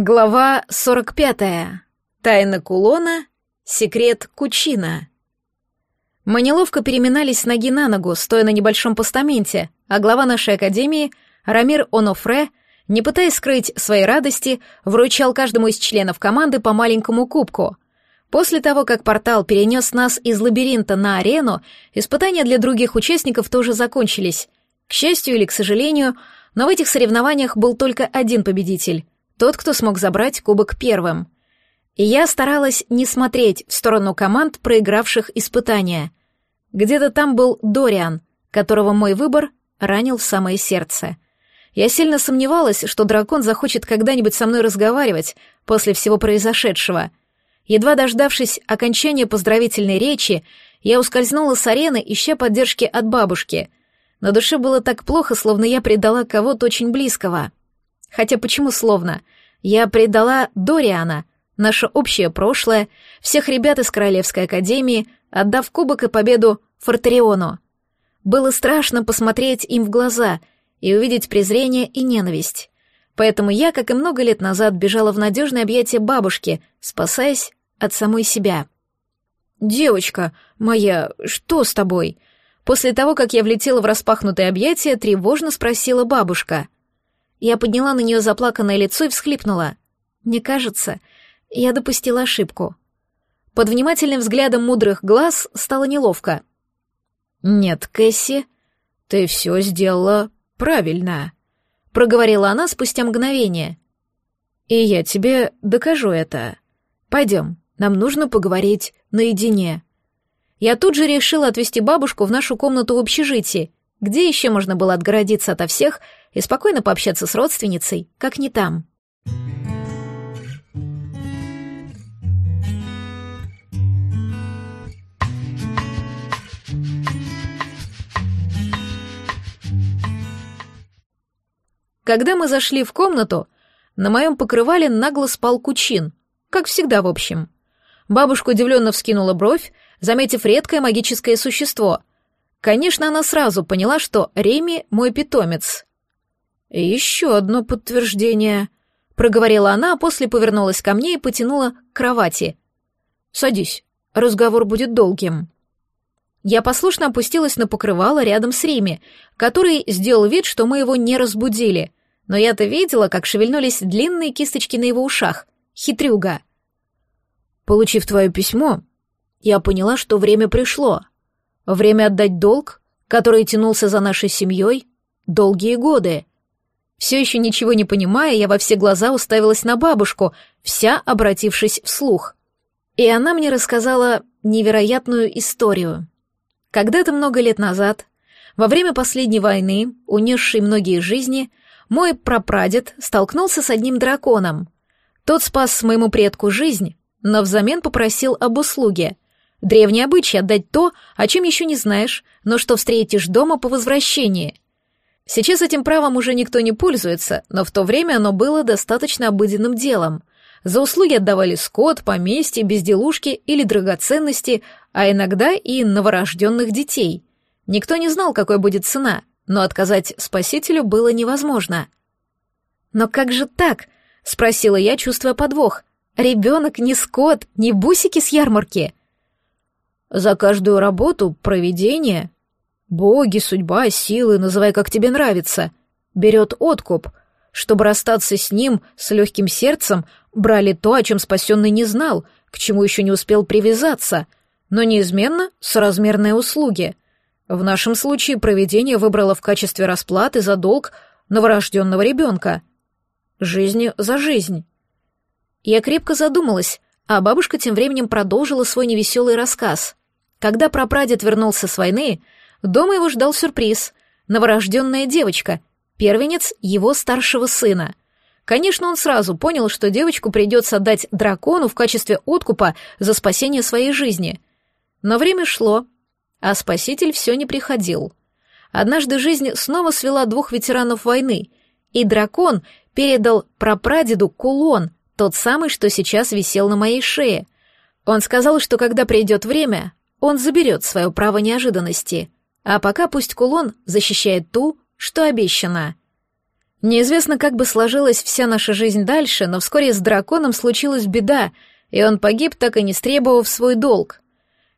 Глава 45. Тайна кулона. Секрет Кучина. Мы неловко переминались с ноги на ногу, стоя на небольшом постаменте, а глава нашей академии, Рамир Онофре, не пытаясь скрыть своей радости, вручал каждому из членов команды по маленькому кубку. После того, как портал перенес нас из лабиринта на арену, испытания для других участников тоже закончились. К счастью или к сожалению, но в этих соревнованиях был только один победитель — тот, кто смог забрать кубок первым. И я старалась не смотреть в сторону команд, проигравших испытания. Где-то там был Дориан, которого мой выбор ранил в самое сердце. Я сильно сомневалась, что дракон захочет когда-нибудь со мной разговаривать после всего произошедшего. Едва дождавшись окончания поздравительной речи, я ускользнула с арены, ища поддержки от бабушки. На душе было так плохо, словно я предала кого-то очень близкого. Хотя почему словно? Я предала Дориана, наше общее прошлое, всех ребят из Королевской Академии, отдав кубок и победу Фортериону. Было страшно посмотреть им в глаза и увидеть презрение и ненависть. Поэтому я, как и много лет назад, бежала в надежное объятие бабушки, спасаясь от самой себя. «Девочка моя, что с тобой?» После того, как я влетела в распахнутое объятие, тревожно спросила бабушка — я подняла на нее заплаканное лицо и всхлипнула. Мне кажется, я допустила ошибку. Под внимательным взглядом мудрых глаз стало неловко. «Нет, Кэсси, ты все сделала правильно», — проговорила она спустя мгновение. «И я тебе докажу это. Пойдем, нам нужно поговорить наедине». Я тут же решила отвезти бабушку в нашу комнату в общежитии, где еще можно было отгородиться ото всех и спокойно пообщаться с родственницей, как не там. Когда мы зашли в комнату, на моем покрывале нагло спал Кучин, как всегда в общем. Бабушка удивленно вскинула бровь, заметив редкое магическое существо. Конечно, она сразу поняла, что Реми — мой питомец. «Еще одно подтверждение», — проговорила она, а после повернулась ко мне и потянула к кровати. «Садись, разговор будет долгим». Я послушно опустилась на покрывало рядом с Рими, который сделал вид, что мы его не разбудили, но я-то видела, как шевельнулись длинные кисточки на его ушах. Хитрюга. Получив твое письмо, я поняла, что время пришло. Время отдать долг, который тянулся за нашей семьей долгие годы. Все еще ничего не понимая, я во все глаза уставилась на бабушку, вся обратившись вслух. И она мне рассказала невероятную историю. Когда-то много лет назад, во время последней войны, унесшей многие жизни, мой прапрадед столкнулся с одним драконом. Тот спас моему предку жизнь, но взамен попросил об услуге. Древний обычай отдать то, о чем еще не знаешь, но что встретишь дома по возвращении — Сейчас этим правом уже никто не пользуется, но в то время оно было достаточно обыденным делом. За услуги отдавали скот, поместье, безделушки или драгоценности, а иногда и новорожденных детей. Никто не знал, какой будет цена, но отказать спасителю было невозможно. «Но как же так?» — спросила я, чувствуя подвох. «Ребенок не скот, не бусики с ярмарки». «За каждую работу — проведение», Боги, судьба, силы, называй как тебе нравится. Берет откуп. Чтобы расстаться с ним, с легким сердцем, брали то, о чем спасенный не знал, к чему еще не успел привязаться, но неизменно соразмерные услуги. В нашем случае проведение выбрало в качестве расплаты за долг новорожденного ребенка. Жизнью за жизнь. Я крепко задумалась, а бабушка тем временем продолжила свой невеселый рассказ. Когда прапрадед вернулся с войны, Дома его ждал сюрприз — новорожденная девочка, первенец его старшего сына. Конечно, он сразу понял, что девочку придется отдать дракону в качестве откупа за спасение своей жизни. Но время шло, а спаситель все не приходил. Однажды жизнь снова свела двух ветеранов войны, и дракон передал прапрадеду кулон, тот самый, что сейчас висел на моей шее. Он сказал, что когда придет время, он заберет свое право неожиданности — а пока пусть кулон защищает ту, что обещано. Неизвестно, как бы сложилась вся наша жизнь дальше, но вскоре с драконом случилась беда, и он погиб, так и не стребовав свой долг.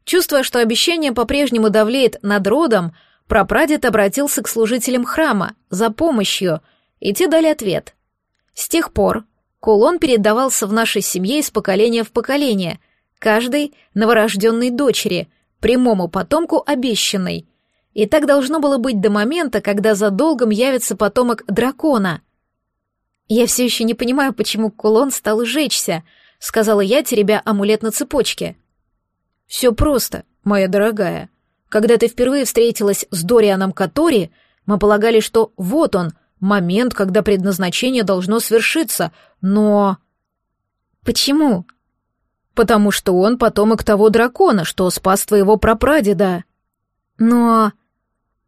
Чувствуя, что обещание по-прежнему давлеет над родом, прапрадед обратился к служителям храма за помощью, и те дали ответ. С тех пор кулон передавался в нашей семье из поколения в поколение, каждой новорожденной дочери, прямому потомку обещанной. И так должно было быть до момента, когда за долгом явится потомок дракона. «Я все еще не понимаю, почему кулон стал жечься», — сказала я, теребя амулет на цепочке. «Все просто, моя дорогая. Когда ты впервые встретилась с Дорианом Катори, мы полагали, что вот он, момент, когда предназначение должно свершиться, но...» «Почему?» «Потому что он потомок того дракона, что спас твоего прапрадеда». «Но...»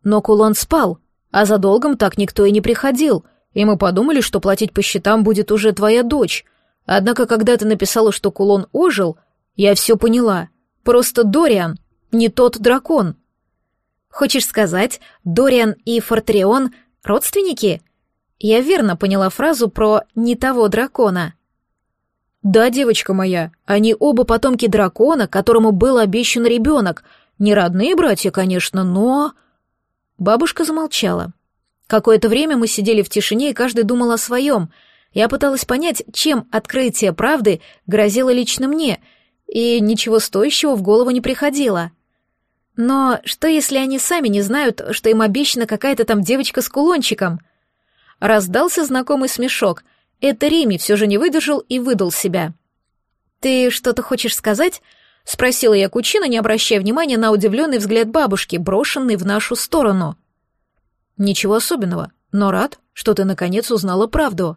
Но кулон спал, а за долгом так никто и не приходил, и мы подумали, что платить по счетам будет уже твоя дочь. Однако, когда ты написала, что кулон ожил, я все поняла. Просто Дориан, не тот дракон. Хочешь сказать, Дориан и Фортрион — родственники? Я верно поняла фразу про «не того дракона». Да, девочка моя, они оба потомки дракона, которому был обещан ребенок. Не родные братья, конечно, но... Бабушка замолчала. Какое-то время мы сидели в тишине, и каждый думал о своем. Я пыталась понять, чем открытие правды грозило лично мне, и ничего стоящего в голову не приходило. Но что, если они сами не знают, что им обещана какая-то там девочка с кулончиком? Раздался знакомый смешок. Это Рими все же не выдержал и выдал себя. «Ты что-то хочешь сказать?» — спросила я Кучина, не обращая внимания на удивленный взгляд бабушки, брошенный в нашу сторону. «Ничего особенного, но рад, что ты наконец узнала правду».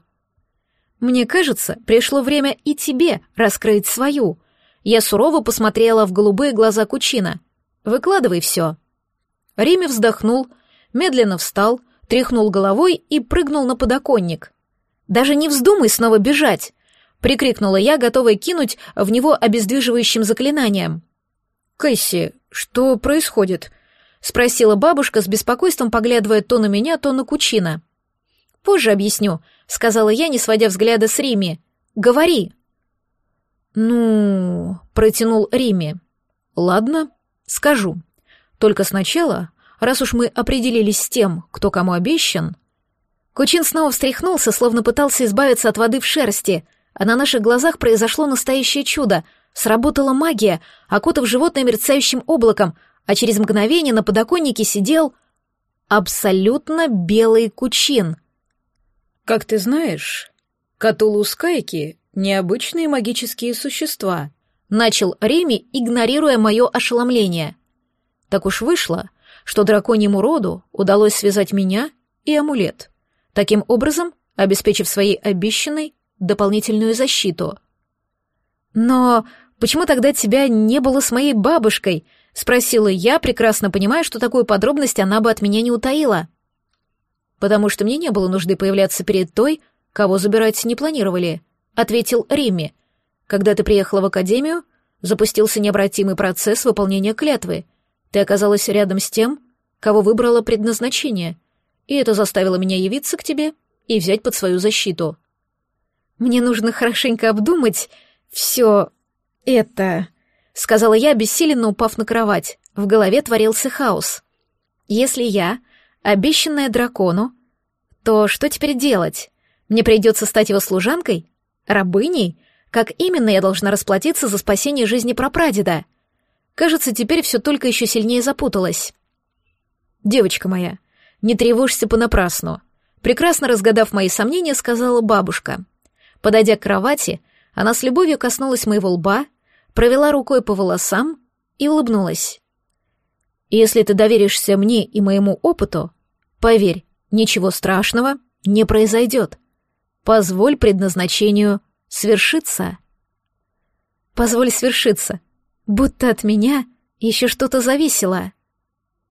«Мне кажется, пришло время и тебе раскрыть свою». Я сурово посмотрела в голубые глаза Кучина. «Выкладывай все». Риме вздохнул, медленно встал, тряхнул головой и прыгнул на подоконник. «Даже не вздумай снова бежать!» прикрикнула я, готовая кинуть в него обездвиживающим заклинанием. «Кэсси, что происходит?» — спросила бабушка с беспокойством, поглядывая то на меня, то на Кучина. «Позже объясню», — сказала я, не сводя взгляда с Рими. «Говори». «Ну...» — протянул Рими. «Ладно, скажу. Только сначала, раз уж мы определились с тем, кто кому обещан...» Кучин снова встряхнулся, словно пытался избавиться от воды в шерсти, а на наших глазах произошло настоящее чудо. Сработала магия, окутав животное мерцающим облаком, а через мгновение на подоконнике сидел абсолютно белый кучин. «Как ты знаешь, катулускайки — необычные магические существа», — начал Реми, игнорируя мое ошеломление. Так уж вышло, что драконьему роду удалось связать меня и амулет, таким образом обеспечив своей обещанной дополнительную защиту. «Но почему тогда тебя не было с моей бабушкой?» — спросила я, прекрасно понимая, что такую подробность она бы от меня не утаила. «Потому что мне не было нужды появляться перед той, кого забирать не планировали», — ответил Римми. «Когда ты приехала в академию, запустился необратимый процесс выполнения клятвы. Ты оказалась рядом с тем, кого выбрала предназначение, и это заставило меня явиться к тебе и взять под свою защиту». Мне нужно хорошенько обдумать все это, сказала я, бессиленно упав на кровать. В голове творился хаос. Если я обещанная дракону, то что теперь делать? Мне придется стать его служанкой? Рабыней? Как именно я должна расплатиться за спасение жизни прапрадеда? Кажется, теперь все только еще сильнее запуталось. Девочка моя, не тревожься понапрасну. Прекрасно разгадав мои сомнения, сказала бабушка. Подойдя к кровати, она с любовью коснулась моего лба, провела рукой по волосам и улыбнулась. «Если ты доверишься мне и моему опыту, поверь, ничего страшного не произойдет. Позволь предназначению свершиться». «Позволь свершиться, будто от меня еще что-то зависело».